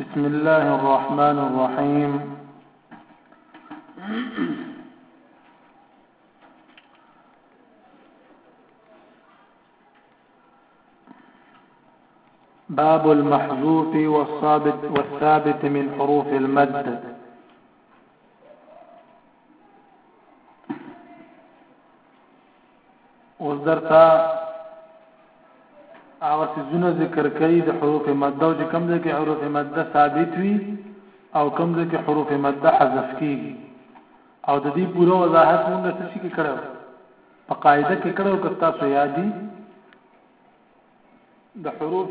بسم الله الرحمن الرحيم باب المحذوف والثابت والثابت من حروف المد اوس درته هغه سيزونه ذکر کوي د حروف مده چې کوم ځای کې حروف مده ثابت وي او کوم ځای کې حروف مده حذف کیږي او د دې پوره وضاحت موږ څه شي کې کړو په قاعده کې کړو که تاسو یادي د حروف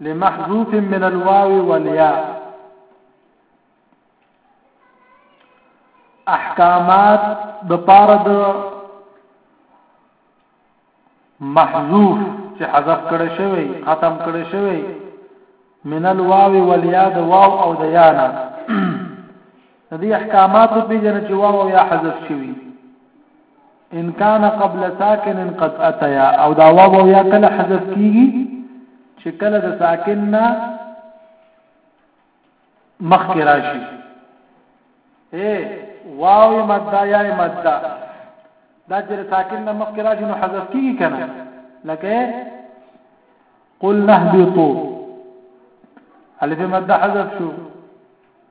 لمحذوف من الواو والياء احکامات د پاره د محذوف چې حذف کړي شوی ختم کړي شوی من الواو والياء د واو او د یا نه د دې احکامات په جن چې واو یا حذف شوی ان کان قبل ساکن قد اتیا او دا واو او یا کله حذف کیږي چې کله د ساکن نه مخ کې راشي اے واو یا مد یا مد دا چې ساکن نه مخ کې راشي نو حذف کیږي کنه لکه قل نهبطوا الف مد حذف شو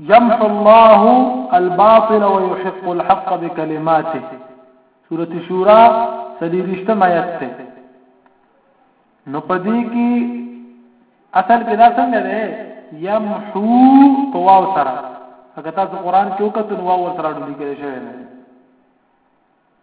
يمحو الله الباطل ويحق الحق بكلماته سورة شورا سلیرشتم آیت ته نو پدې کې اصل کې دا څنګه ده يمحو قواو سره هغه تاسو قران کې وکړو نو ور سره ډول کې شوی نه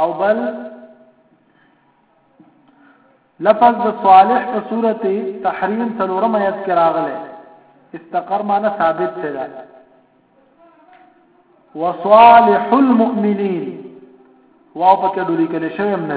او بل لفظ د صالح په صورت تحریم څلورم آیت کې راغلی استقر معنی ثابت څه ده وصالح المؤمنین واو پکې ډوري کله شوی هم نه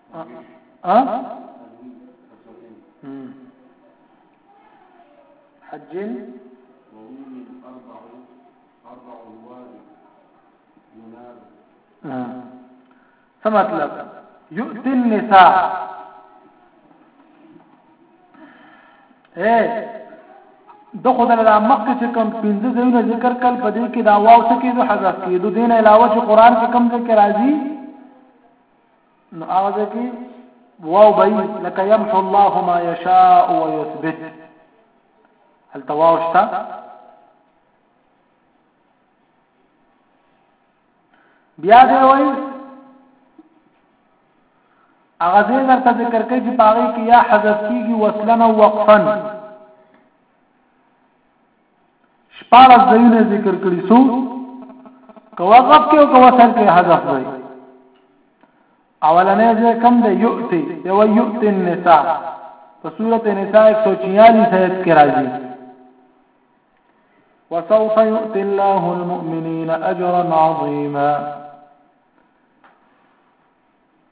ها حج ومن أربع أربع الوالد ينال ثم مطلب يؤتي النساء ايه د خدای له مخکې چې کوم پنځه ځایونه ذکر کړل په دې کې دا واو څه کېدو حذف کېدو دین علاوه چې قران کې کوم ذکر راځي نو هغه ځکه واو بای لکه يمحو الله ما يشاء ويثبت هل تواو شتا بیا دی وای هغه دې درته ذکر کوي چې پاره کې یا حذف کیږي وصلنا وقفا شپاړس ځایونه ذکر کړي سو که وقف کې او که وصل کې حذف وي اولنې ځای کم دی یؤتی یو یؤتی النساء په سورته نساء 146 آیت کې راځي وسوف يؤتي الله المؤمنين اجرا عظيما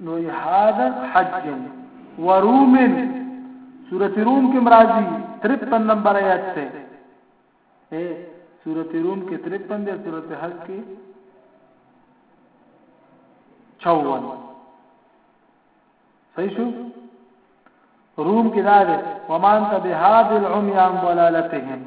نو هذا حج وروم سورۃ روم کې مرাজি 53 نمبر آیات ته اے سورۃ روم کې 53 دی سورۃ حج کې 54 صحیح شو روم کې دا ده ومان ته به هاد العميان ضلالتهم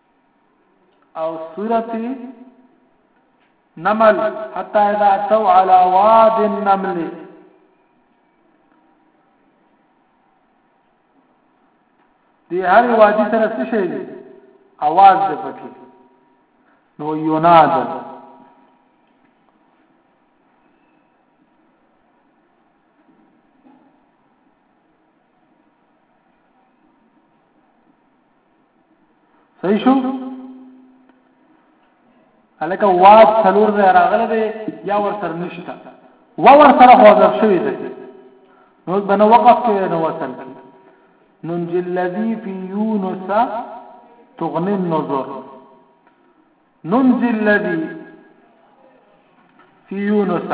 او سورت نمل حتی اذا اتو علی واد النمل دی هر وادي سره څه شي اواز ده پکې نو یوناد صحیح شو الکه واد څلور ځای راغله دی یا ور سره نشته و ور سره خو ځل شوی دی نو بنه وقف کې نو وصل ننجي الذي في يونس تغني النظر ننجي الذي في يونس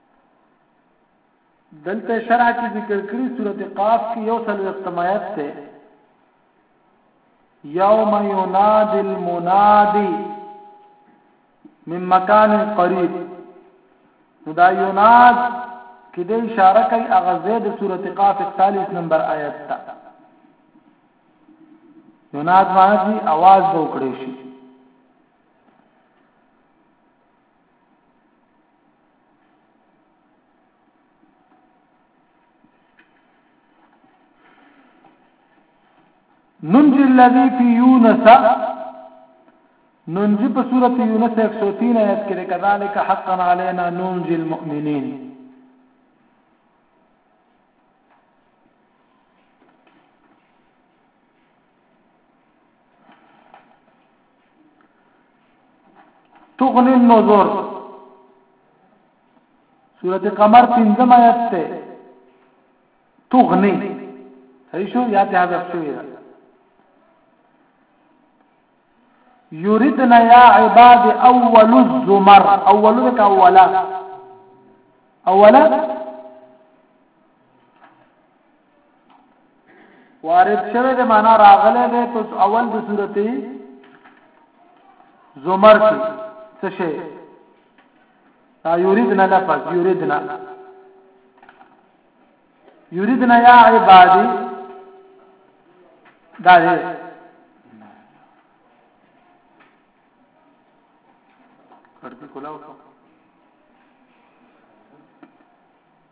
دلته شرع کې ذکر کړی سورته قاف کې یو سل وختمایت ته یوم ینادی المنادی من مکان قریب نو دا یناد کې د اشاره کوي هغه زید سورته قاف 41 نمبر آیت ته یناد معنی دی आवाज وکړي شي ننجي الذي في يونس ننجي په سورته یونس 103 آیت کې کذالک حقا علينا ننجي المؤمنين تغنی النظر سورته قمر 15 آیت ته تغنی صحیح شو یا ته حذف شوی ده یریدنا یا عباد اول الزمر اول لك اولا اولا وارد شوه د معنا راغله ده په اول د سورته زمر کې څه شي دا یریدنا لفظ یریدنا یریدنا یا عبادی دا دی کړکې کولاو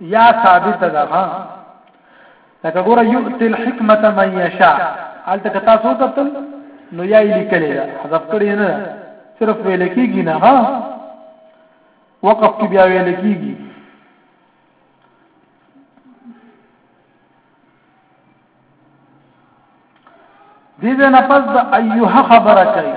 یا ثابت ده ها لکه ګوره یؤتی الحکمت من یشاء حالت که تاسو کتل نو یا یې لیکلې ده حذف کړی نه صرف ویل کېږي نه ها وقف کې بیا ویل کېږي دې دې نه پس د ایوه خبره کوي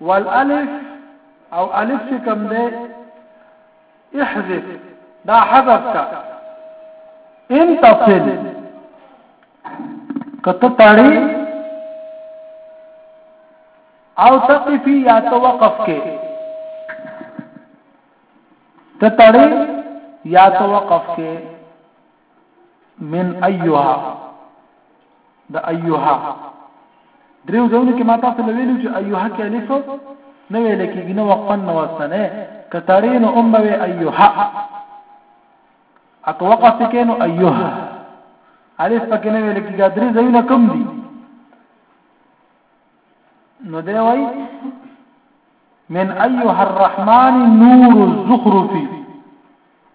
والالف او الف چې کوم دی احذف دا حذف کا ان تصل کته تاړي او تقفي یا توقف کې ته تاړي یا توقف کې من ايها د ايها دریو ځونه کې ما تاسو له ویلو چې ايها کې الف نه ویل کېږي نو وقفا نو واستنه کتارین ام به ايها اته وقف کې نو ايها الف پکې نه ویل کېږي درې ځونه کم دي نو دی وای من ايها الرحمن نور الزخرفي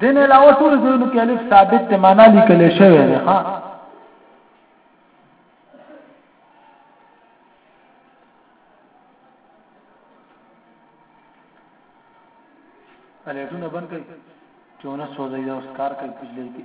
دین علاوه ټول ځایونو کې الف ثابت ته معنا لیکل شوی دی ها الفونه بند کړئ چې ونه سوځي دا اوس کار کوي بجلی کې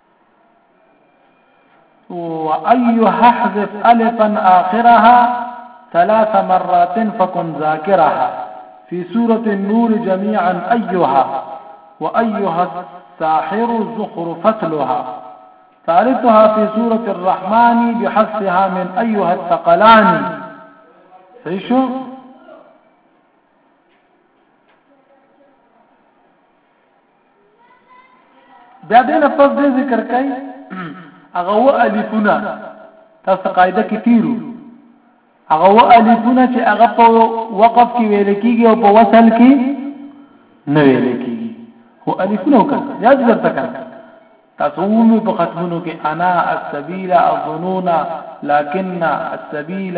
وأيها حذف ألفا آخرها ثلاث مرات فكن ذاكرها في سورة النور جميعا أيها وأيها الساحر زخرفت لها ثالثها في سورة الرحمن بحفظها من أيها الثقلان شو بیا دې نه پس دې ذکر کړي هغه و الفونه تاسو قاعده کې تیرو هغه و الفونه چې هغه په وقف کې ویل کیږي او په وصل کې نه ویل کیږي هو الفونه وکړه یاد ورته کړه تاسو مو په ختمونو کې انا السبيل الظنون لكن السبيل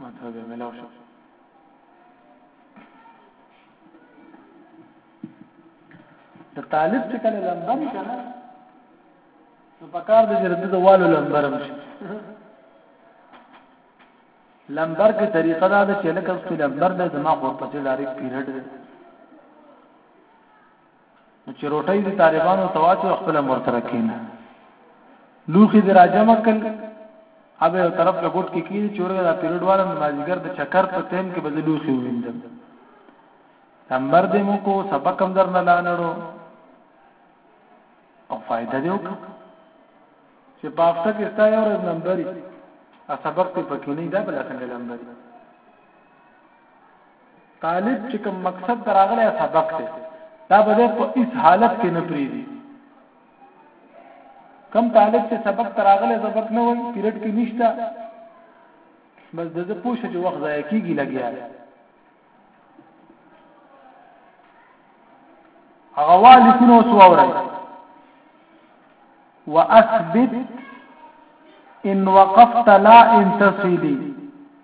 ماته به ملاو شو د طالب چې کله لمبر کړه نو په کار د جرد د والو لمبر مشي لمبر کې طریقه دا ده چې لکه څه لمبر د دماغ ورپسې ډایرکټ پیریډ نو چې روټۍ دي طالبانو ته واچو خپل مور سره کینه لوخي دي راجم کل ابه یو طرف له ګټ کې کی چورګه دا پیریډ والم مازیګر د چکر په تیم کې بدلو خو ویندم نمبر دې مو کو سبق هم درنه لانړو او فائدہ دی وک چې په هفته کې ستا یو ورځ نمبرې ا سبق ته پکې نه دا بل څنګه نمبرې طالب چې کوم مقصد ته راغلی سبق دی دا به دی په هیڅ حالت کې نه پریدي کم طالب چې سبق ته راغلی سبق نه وایي پیریډ کې نشته بس دغه پوښتنه چې وخت ضایع کیږي لګیا دی هغه والی کونو سو اورای واثبت ان وقفت لا انتصلي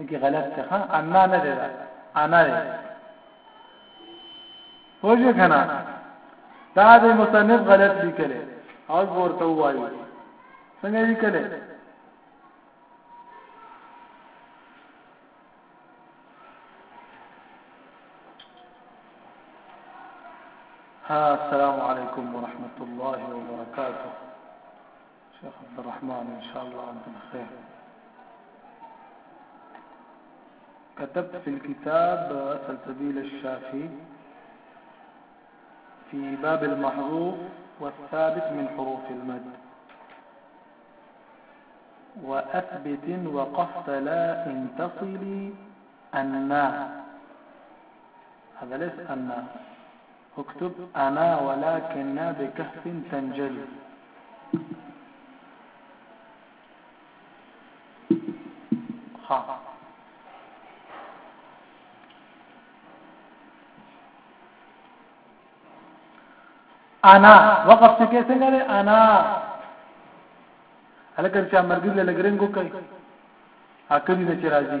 دغه غلط څه ها انا نه ده انا ده وجه کنه دا د مصنف غلط لیکل او ورته وایي څنګه لیکل ها السلام علیکم ورحمت الله وبرکاته شيخ عبد الرحمن إن شاء الله أنتم بخير كتبت في الكتاب سلسبيل الشافي في باب المحروف والثابت من حروف المد وأثبت وقفت لا انتصلي أنا هذا ليس أنا اکتب انا ولکننا بکهف تنجلو. ها انا وقف څه کې څنګه ده انا هلکه چې مرګ له لګرنګو کوي اکدي نه چې راځي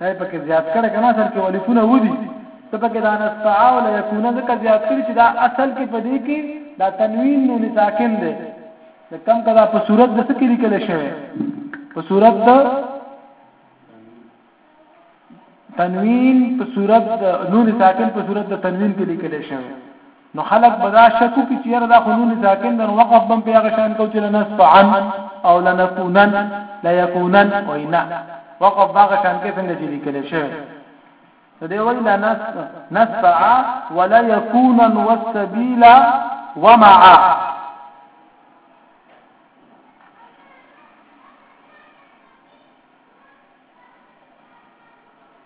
هي پکې زیات کړه کنه سر کې ولیکونه ودی ته پکې دا نستعاو لا یکون ځکه زیات کړی چې دا اصل کې پدې کې دا تنوین نون ساکن دی د کم کدا په صورت د څه کې لیکل شوی په صورت د تنوین په صورت د نون ساکن په صورت د تنوین کې لیکل شوی نو خلک به دا شک وکړي چې یاره دا خو نون ساکن ده نو وقف به هم په هغه شان کوو چې لنسفعن او لنکونن لیکونن وایي نه وقف به هغه شان کې څنګه چې لیکل شوی نو دی وایي لنسفع ولا یکونن والسبیل ومع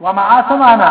ومع سمعنا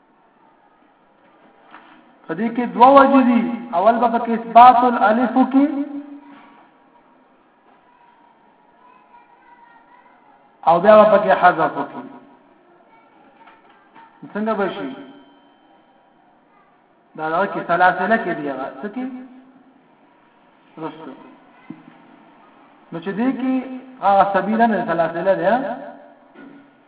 په دې کې دوه وجې دي اول به کې اثبات الالف کې او بیا به کې حذف کې څنګه به شي دا دا کې سلاسل کې دی هغه څه کې رسو نو چې دې کې هغه سبیل نه سلاسل دی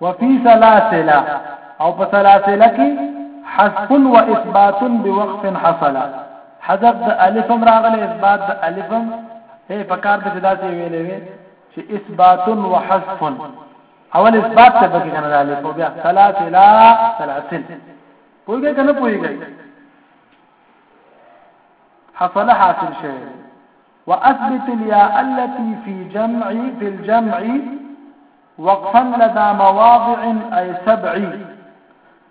وفي سلاسله او په سلاسله کې حذف و اثبات بوقف حصل حذف د الف راغله اثبات د الف هي په کار د جداسي ویلې وي چې اثبات و حذف اول اثبات ته پکې کنه الف او بیا سلاسله سلاسل پوهیږي کنه پوهیږي حصل حاصل شوی واثبت الياء التي في جمع في الجمع وقفا لدى مواضع اي سبع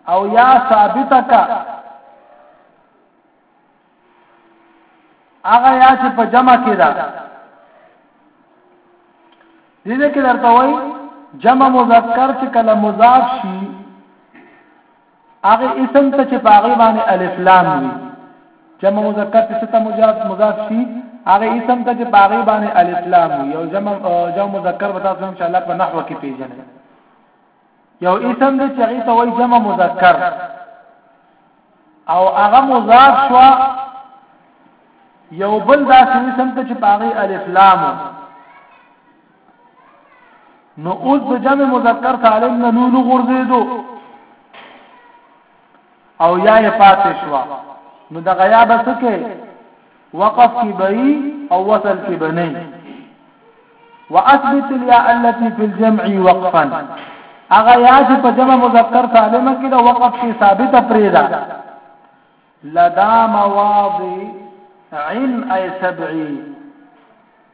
او يا ثابتك هغه یا چې په جمع کې ده دې کې درته وایي جمع مذکر چې کله مضاف شي هغه اسم ته چې په هغه باندې الف لام وي جمع مذکر چې ته مجاز مضاف شي هغه اسم ته چې په هغه باندې الف لام وي او جمع جمع مذکر به تاسو ان شاء الله په نحو کې پیژنئ یو اسم دی چې هغه ته وایي جمع مذکر او هغه مضاف شو یو بل داسې اسم ته چې باغی الف لام نو اوس د جمع مذکر سالم نه نون غورځېدو او یا یې پاتې شو نو د غیاب څه کې وقف کې به او وصل کې به نه واثبت الياء التي في الجمع وقفا اغه یا چې په جمع مذکر سالم کې د وقف کې ثابت پرېدا لدا مواضع عن اي سبعي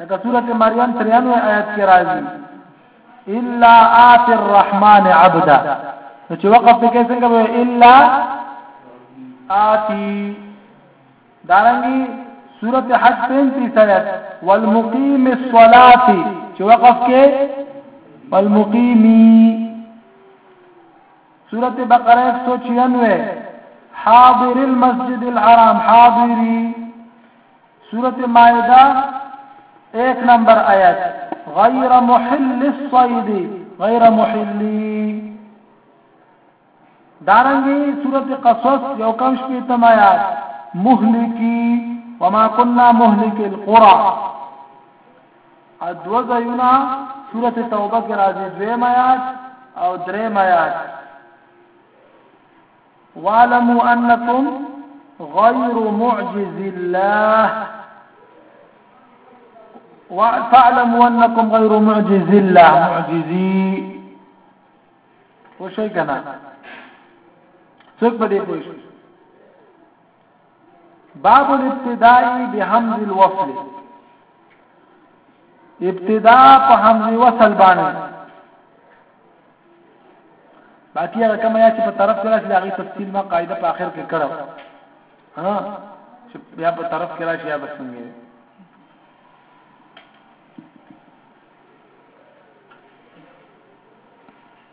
لکه سورة مریم 93 آیت کې راځي الا آت الرحمن عبدا نو چې وقف ته کې څنګه وي الا آتی دارنګي سورة حج 35 آیت والمقیم الصلاة چې وقف کې والمقیمی سورة بقره 196 حاضر المسجد الحرام حاضری سورت مائدہ ایک نمبر آیت غیر محل الصید غیر محلی دارنگی سورت قصص یو کم شپیتم آیات محلکی وما کننا محلک القرآ ادو زیونا سورت توبہ کی رازی دویم آیات او دریم آیات واعلموا أنكم غير معجز الله فاعلموا أنكم غير معجز الله معجزي وشي كنا څوک به باب الابتداء بحمز الوصل ابتداء په حمز وصل باندې باقی هغه کوم یا چې په طرف کې راشي هغه تفصیل ما قاعده په اخر کې کړو ها چې بیا په طرف کې راشي یا بس څنګه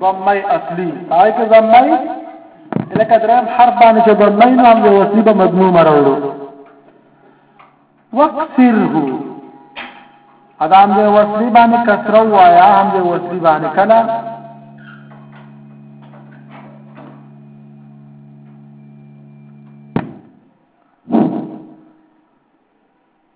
ضمه اصلي هغه کې ضمه لکه دریم حرف باندې چې ضمه نو هم یو اصلي به مضموم راوړو وقصره ادا هم دې وصلي باندې کسره وایا هم دې وصلي باندې کلا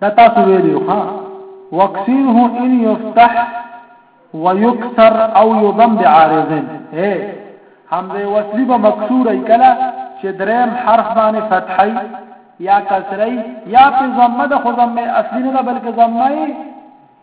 دا تاسو ویلو ها واکسره ان یفتح ويكسر او يضم بعارضين اے حمزه وصلی به مکسور ای کلا چې دریم حرف باندې فتحی یا کسری یا په ضمه د خو ضمه اصلي نه بلکې ضمه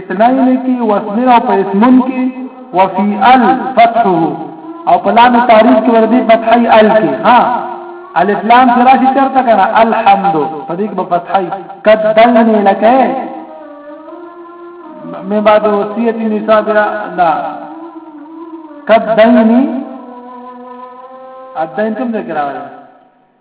اثنين کي واسمين او په اسمن کي وفي ال فتحه او په لام تعريف کي وردي فتحي ال کي ها الف لام چې راشي چرته کنه الحمد په دې کې به فتحي قدلني لك من بعد وصيه النساء بلا لا قدلني الدين کوم ذکر راوړل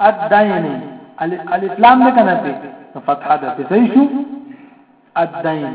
الدين الف لام نه کنه په فتحه ده څه شو الدين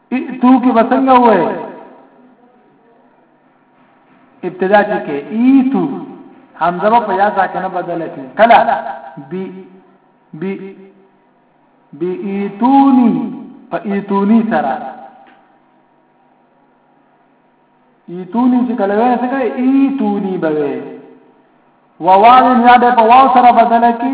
ائتو کې بسنګ وای ابتدا چې کې ایتو حمزه په یا ساکنه بدل شي کلا بی بی بی ایتونی په ایتونی سره ایتونی چې کله وای څه کوي ایتونی به وای واو یا به په واو سره بدل کی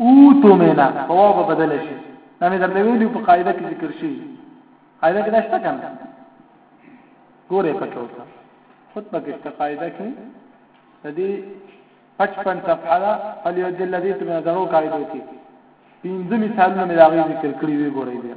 او تو مینا په واو به بدل شي دا مې درته ویلو په قاعده کې ذکر شي قاعده کې داشته کنه ګوره پکې وته خود پکې ست قاعده کې د دې 55 صفحه دا فلیو دل دې ته نه درو قاعده کې پنځه مثالونه مې راغلي ذکر کړی وی ګورئ بیا